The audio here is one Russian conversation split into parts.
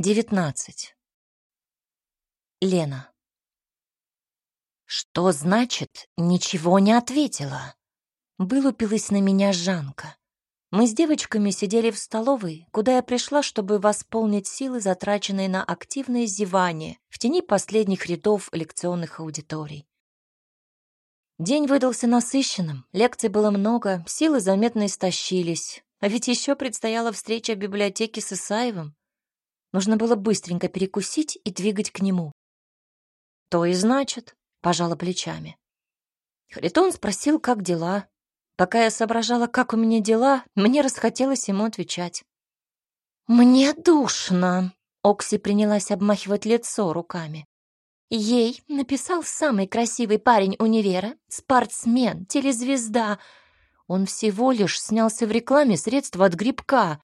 19. Лена. Что значит «ничего не ответила»? Вылупилась на меня Жанка. Мы с девочками сидели в столовой, куда я пришла, чтобы восполнить силы, затраченные на активное зевание в тени последних рядов лекционных аудиторий. День выдался насыщенным, лекций было много, силы заметно истощились, а ведь еще предстояла встреча в библиотеке с Исаевым. Нужно было быстренько перекусить и двигать к нему. «То и значит», — пожала плечами. Харитон спросил, как дела. Пока я соображала, как у меня дела, мне расхотелось ему отвечать. «Мне душно», — Окси принялась обмахивать лицо руками. Ей написал самый красивый парень универа, спортсмен, телезвезда. Он всего лишь снялся в рекламе средства от грибка.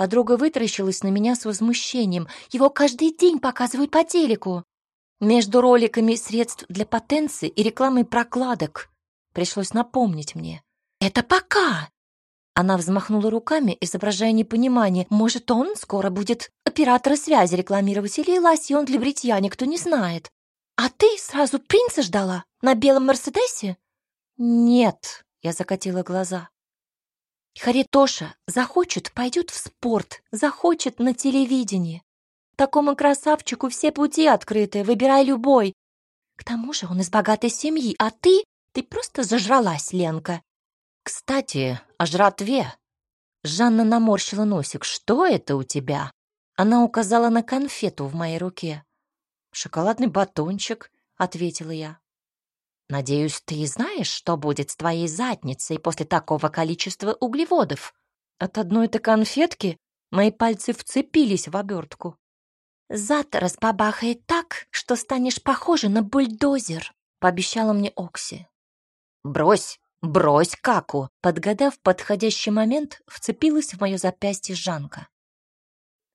Подруга вытаращилась на меня с возмущением. Его каждый день показывают по телеку. Между роликами средств для потенции и рекламой прокладок. Пришлось напомнить мне. «Это пока!» Она взмахнула руками, изображая непонимание. «Может, он скоро будет оператора связи рекламировать или лосьон для бритья, никто не знает. А ты сразу принца ждала? На белом Мерседесе?» «Нет», — я закатила глаза. Харитоша захочет, пойдет в спорт, захочет на телевидении. Такому красавчику все пути открыты, выбирай любой. К тому же он из богатой семьи, а ты, ты просто зажралась, Ленка. Кстати, о жратве. Жанна наморщила носик. Что это у тебя? Она указала на конфету в моей руке. Шоколадный батончик, ответила я. Надеюсь, ты знаешь, что будет с твоей задницей после такого количества углеводов. От одной-то конфетки мои пальцы вцепились в обертку. Зад разбабахает так, что станешь похожа на бульдозер, пообещала мне Окси. Брось, брось каку, подгадав подходящий момент, вцепилась в мое запястье Жанка.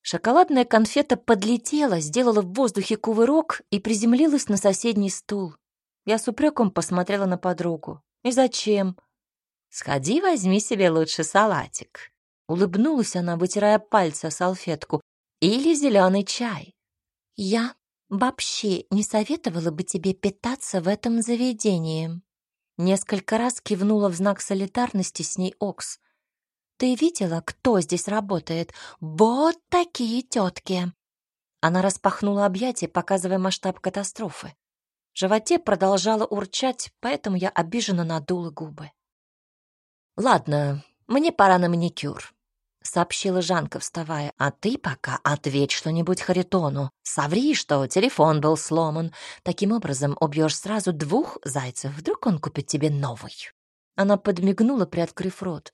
Шоколадная конфета подлетела, сделала в воздухе кувырок и приземлилась на соседний стул. Я с упреком посмотрела на подругу. «И зачем?» «Сходи, возьми себе лучше салатик». Улыбнулась она, вытирая пальцы о салфетку. «Или зеленый чай». «Я вообще не советовала бы тебе питаться в этом заведении». Несколько раз кивнула в знак солидарности с ней Окс. «Ты видела, кто здесь работает? Вот такие тетки!» Она распахнула объятия, показывая масштаб катастрофы. В животе продолжало урчать, поэтому я обиженно надула губы. «Ладно, мне пора на маникюр», — сообщила Жанка, вставая. «А ты пока ответь что-нибудь Харитону. Соври, что телефон был сломан. Таким образом убьешь сразу двух зайцев. Вдруг он купит тебе новый». Она подмигнула, приоткрыв рот.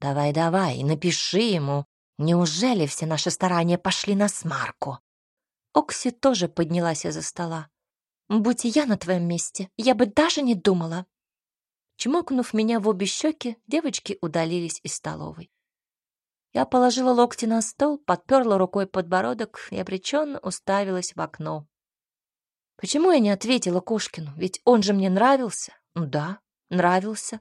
«Давай-давай, напиши ему. Неужели все наши старания пошли на смарку?» Окси тоже поднялась из-за стола. Будь я на твоем месте, я бы даже не думала. Чмокнув меня в обе щеки, девочки удалились из столовой. Я положила локти на стол, подперла рукой подбородок и обреченно уставилась в окно. Почему я не ответила Кошкину? Ведь он же мне нравился. Ну да, нравился.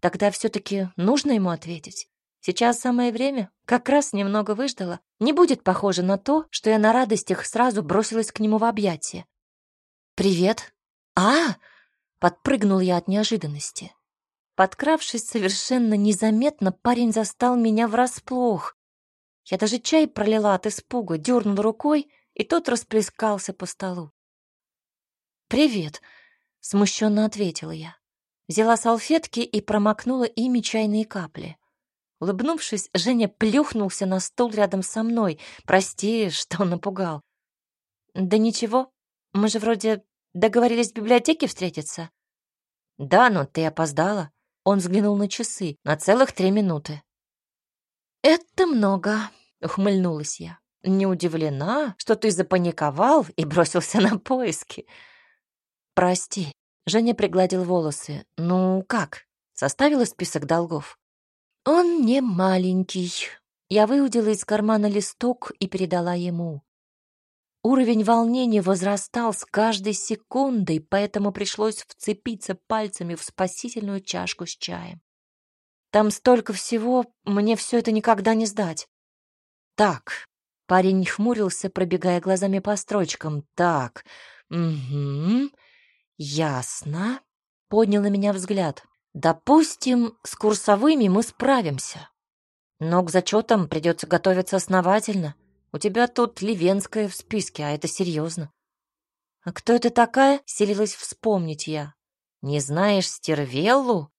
Тогда все-таки нужно ему ответить. Сейчас самое время, как раз немного выждала. Не будет похоже на то, что я на радостях сразу бросилась к нему в объятия. «Привет!» «А!» — подпрыгнул я от неожиданности. Подкравшись совершенно незаметно, парень застал меня врасплох. Я даже чай пролила от испуга, дернула рукой, и тот расплескался по столу. «Привет!» — смущенно ответила я. Взяла салфетки и промокнула ими чайные капли. Улыбнувшись, Женя плюхнулся на стул рядом со мной. Прости, что напугал. «Да ничего, мы же вроде договорились в библиотеке встретиться. Да, но ты опоздала. Он взглянул на часы. На целых три минуты. Это много, ухмыльнулась я. Не удивлена, что ты запаниковал и бросился на поиски. Прости. Женя пригладил волосы. Ну как? Составила список долгов. Он не маленький. Я выудила из кармана листок и передала ему. Уровень волнения возрастал с каждой секундой, поэтому пришлось вцепиться пальцами в спасительную чашку с чаем. Там столько всего, мне все это никогда не сдать. Так, Парень хмурился, пробегая глазами по строчкам. «Так, угу, ясно». Поднял на меня взгляд. «Допустим, с курсовыми мы справимся. Но к зачетам придется готовиться основательно. У тебя тут Ливенская в списке, а это серьезно». «А кто это такая?» — селилась вспомнить я. «Не знаешь Стервеллу?»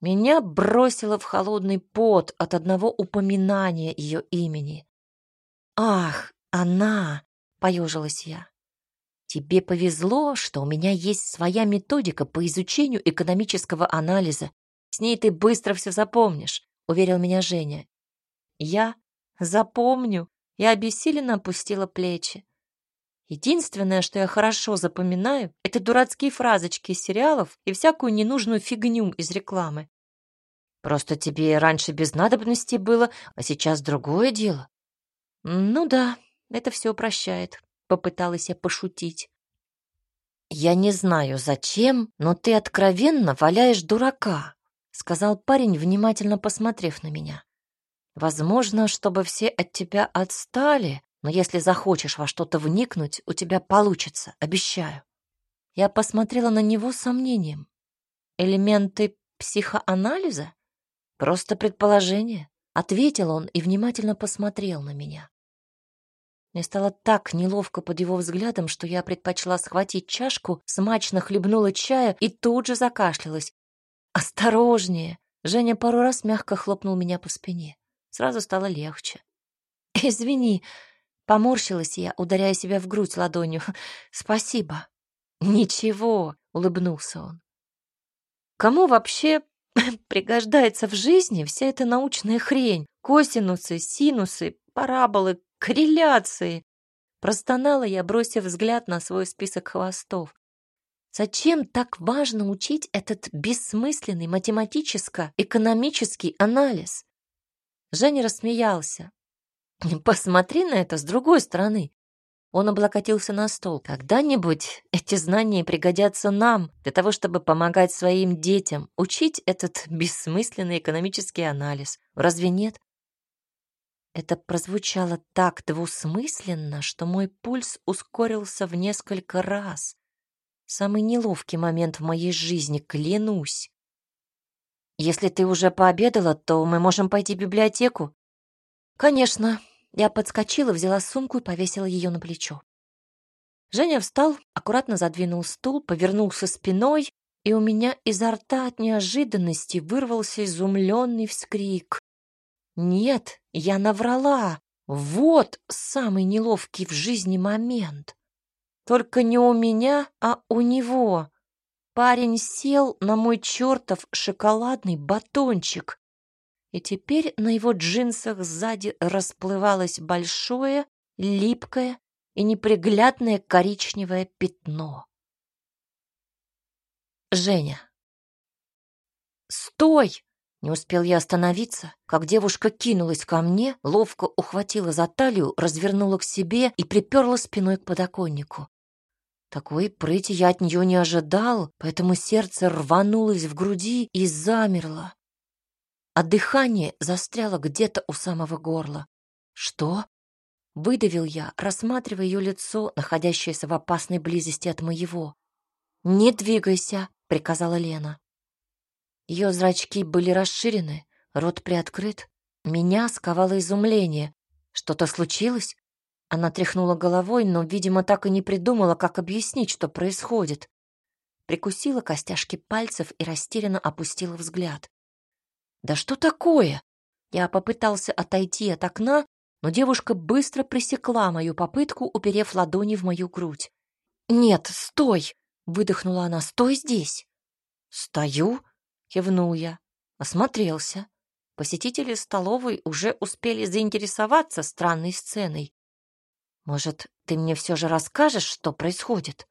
Меня бросило в холодный пот от одного упоминания ее имени. «Ах, она!» — поежилась я. «Тебе повезло, что у меня есть своя методика по изучению экономического анализа. С ней ты быстро все запомнишь», — уверил меня Женя. «Я запомню». Я обессиленно опустила плечи. Единственное, что я хорошо запоминаю, это дурацкие фразочки из сериалов и всякую ненужную фигню из рекламы. Просто тебе раньше без надобности было, а сейчас другое дело. Ну да, это все упрощает, попыталась я пошутить. Я не знаю, зачем, но ты откровенно валяешь дурака, сказал парень, внимательно посмотрев на меня. Возможно, чтобы все от тебя отстали, но если захочешь во что-то вникнуть, у тебя получится, обещаю. Я посмотрела на него с сомнением. Элементы психоанализа? Просто предположение, ответил он и внимательно посмотрел на меня. Мне стало так неловко под его взглядом, что я предпочла схватить чашку, смачно хлебнула чая и тут же закашлялась. «Осторожнее!» Женя пару раз мягко хлопнул меня по спине. Сразу стало легче. «Извини», Поморщилась я, ударяя себя в грудь ладонью. «Спасибо». «Ничего», — улыбнулся он. «Кому вообще пригождается в жизни вся эта научная хрень? Косинусы, синусы, параболы, корреляции?» Простонала я, бросив взгляд на свой список хвостов. Зачем так важно учить этот бессмысленный математическо-экономический анализ? Женя рассмеялся. Посмотри на это с другой стороны. Он облокотился на стол. Когда-нибудь эти знания пригодятся нам для того, чтобы помогать своим детям учить этот бессмысленный экономический анализ. Разве нет? Это прозвучало так двусмысленно, что мой пульс ускорился в несколько раз. Самый неловкий момент в моей жизни, клянусь. Если ты уже пообедала, то мы можем пойти в библиотеку. «Конечно». Я подскочила, взяла сумку и повесила ее на плечо. Женя встал, аккуратно задвинул стул, повернулся спиной, и у меня изо рта от неожиданности вырвался изумленный вскрик. «Нет, я наврала! Вот самый неловкий в жизни момент! Только не у меня, а у него!» Парень сел на мой чертов шоколадный батончик, и теперь на его джинсах сзади расплывалось большое, липкое и неприглядное коричневое пятно. Женя. «Стой!» Не успел я остановиться, как девушка кинулась ко мне, ловко ухватила за талию, развернула к себе и приперла спиной к подоконнику. Такой прыти я от нее не ожидал, поэтому сердце рванулось в груди и замерло, а дыхание застряло где-то у самого горла. «Что?» — выдавил я, рассматривая ее лицо, находящееся в опасной близости от моего. «Не двигайся», — приказала Лена. Ее зрачки были расширены, рот приоткрыт. Меня сковало изумление. Что-то случилось? Она тряхнула головой, но, видимо, так и не придумала, как объяснить, что происходит. Прикусила костяшки пальцев и растерянно опустила взгляд. «Да что такое?» Я попытался отойти от окна, но девушка быстро пресекла мою попытку, уперев ладони в мою грудь. «Нет, стой!» — выдохнула она. «Стой здесь!» «Стою!» — кивнул я. Осмотрелся. Посетители столовой уже успели заинтересоваться странной сценой. «Может, ты мне все же расскажешь, что происходит?»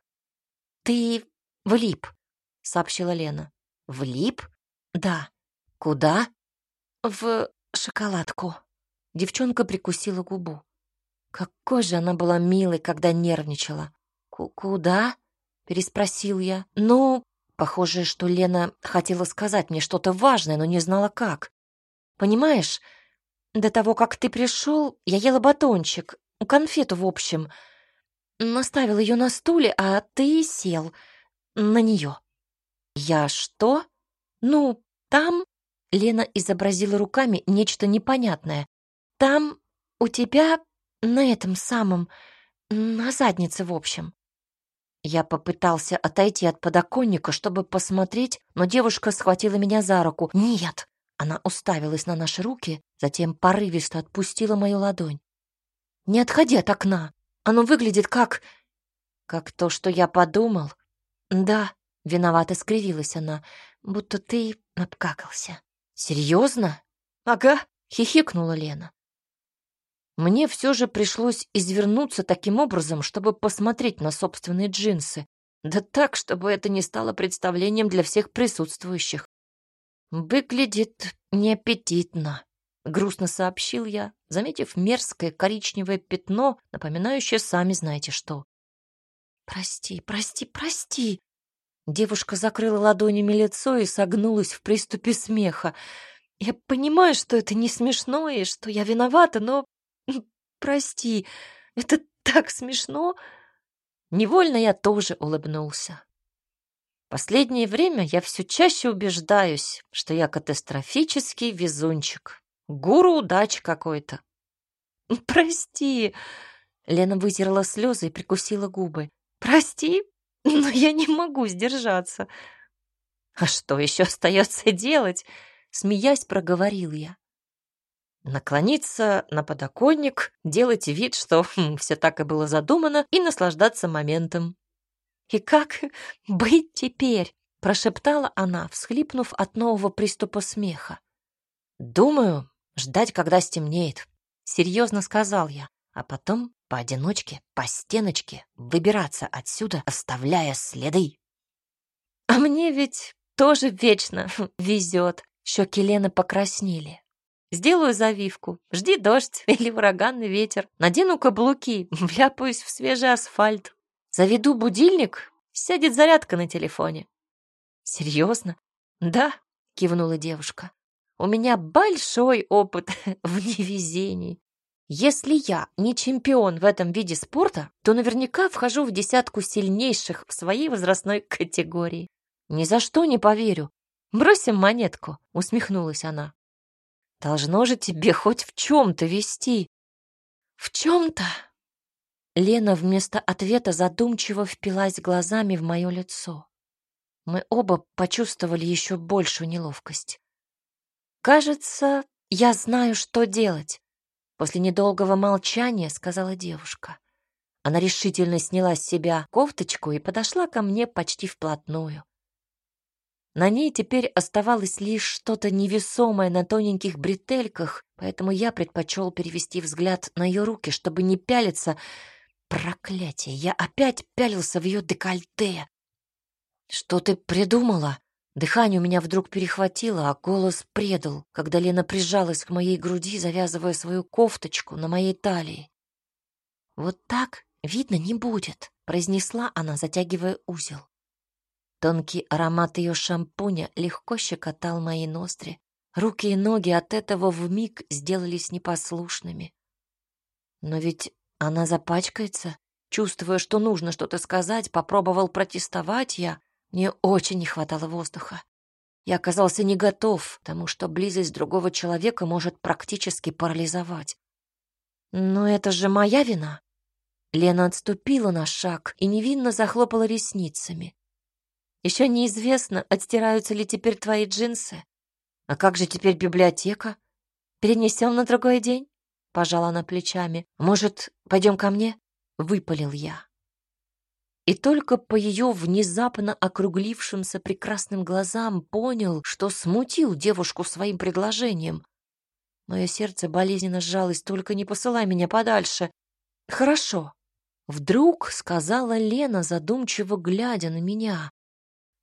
«Ты влип», — сообщила Лена. «Влип?» «Да. «Куда?» «В шоколадку». Девчонка прикусила губу. Какой же она была милой, когда нервничала. «Куда?» — переспросил я. «Ну...» Похоже, что Лена хотела сказать мне что-то важное, но не знала как. «Понимаешь, до того, как ты пришел, я ела батончик. Конфету, в общем. Наставил ее на стуле, а ты сел на нее. Я что? Ну, там... Лена изобразила руками нечто непонятное. Там у тебя на этом самом, на заднице, в общем. Я попытался отойти от подоконника, чтобы посмотреть, но девушка схватила меня за руку. «Нет!» Она уставилась на наши руки, затем порывисто отпустила мою ладонь. «Не отходи от окна. Оно выглядит как... как то, что я подумал. Да, виновато скривилась она, будто ты обкакался. Серьезно? Ага, хихикнула Лена. Мне все же пришлось извернуться таким образом, чтобы посмотреть на собственные джинсы. Да так, чтобы это не стало представлением для всех присутствующих. Выглядит неаппетитно. Грустно сообщил я, заметив мерзкое коричневое пятно, напоминающее сами знаете что. «Прости, прости, прости!» Девушка закрыла ладонями лицо и согнулась в приступе смеха. «Я понимаю, что это не смешно и что я виновата, но... Прости, это так смешно!» Невольно я тоже улыбнулся. Последнее время я все чаще убеждаюсь, что я катастрофический везунчик. Гуру удачи какой-то. Прости. Лена вытерла слезы и прикусила губы. Прости, но я не могу сдержаться. А что еще остается делать? Смеясь, проговорил я. Наклониться на подоконник, делать вид, что хм, все так и было задумано, и наслаждаться моментом. «И как быть теперь?» — прошептала она, всхлипнув от нового приступа смеха. «Думаю, ждать, когда стемнеет», — серьезно сказал я, а потом поодиночке, по стеночке выбираться отсюда, оставляя следы. «А мне ведь тоже вечно везет», — щеки Лены покраснели. Сделаю завивку, жди дождь или ураганный ветер, надену каблуки, вляпаюсь в свежий асфальт. Заведу будильник, сядет зарядка на телефоне. Серьезно? Да, кивнула девушка. У меня большой опыт в невезении. Если я не чемпион в этом виде спорта, то наверняка вхожу в десятку сильнейших в своей возрастной категории. Ни за что не поверю. Бросим монетку, усмехнулась она. Должно же тебе хоть в чем-то вести. В чем-то? Лена вместо ответа задумчиво впилась глазами в мое лицо. Мы оба почувствовали еще большую неловкость. «Кажется, я знаю, что делать», — после недолгого молчания сказала девушка. Она решительно сняла с себя кофточку и подошла ко мне почти вплотную. На ней теперь оставалось лишь что-то невесомое на тоненьких бретельках, поэтому я предпочел перевести взгляд на ее руки, чтобы не пялиться. Проклятие, я опять пялился в ее декольте. «Что ты придумала?» Дыхание у меня вдруг перехватило, а голос предал, когда Лена прижалась к моей груди, завязывая свою кофточку на моей талии. «Вот так видно не будет», — произнесла она, затягивая узел. Тонкий аромат ее шампуня легко щекотал мои ноздри. Руки и ноги от этого вмиг сделались непослушными. Но ведь она запачкается. Чувствуя, что нужно что-то сказать, попробовал протестовать я, мне очень не хватало воздуха. Я оказался не готов, потому что близость другого человека может практически парализовать. Но это же моя вина. Лена отступила на шаг и невинно захлопала ресницами. Еще неизвестно, отстираются ли теперь твои джинсы. А как же теперь библиотека? Перенесем на другой день? Пожала она плечами. Может, пойдем ко мне? Выпалил я и только по ее внезапно округлившимся прекрасным глазам понял, что смутил девушку своим предложением. Мое сердце болезненно сжалось, только не посылай меня подальше. Хорошо. Вдруг сказала Лена, задумчиво глядя на меня.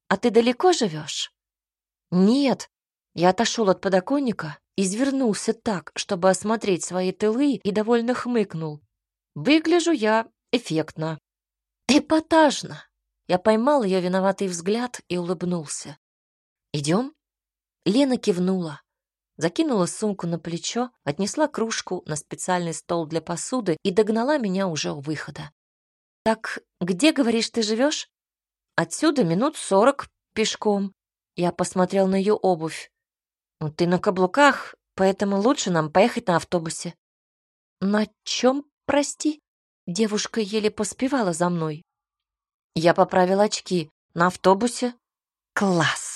А ты далеко живешь? Нет. Я отошел от подоконника, извернулся так, чтобы осмотреть свои тылы и довольно хмыкнул. Выгляжу я эффектно. Эпатажно. Я поймал ее виноватый взгляд и улыбнулся. Идем? Лена кивнула. закинула сумку на плечо, отнесла кружку на специальный стол для посуды и догнала меня уже у выхода. «Так где, говоришь, ты живешь?» «Отсюда минут сорок пешком». Я посмотрел на ее обувь. «Ну, ты на каблуках, поэтому лучше нам поехать на автобусе». «На чем, прости?» Девушка еле поспевала за мной. Я поправил очки. На автобусе? Класс!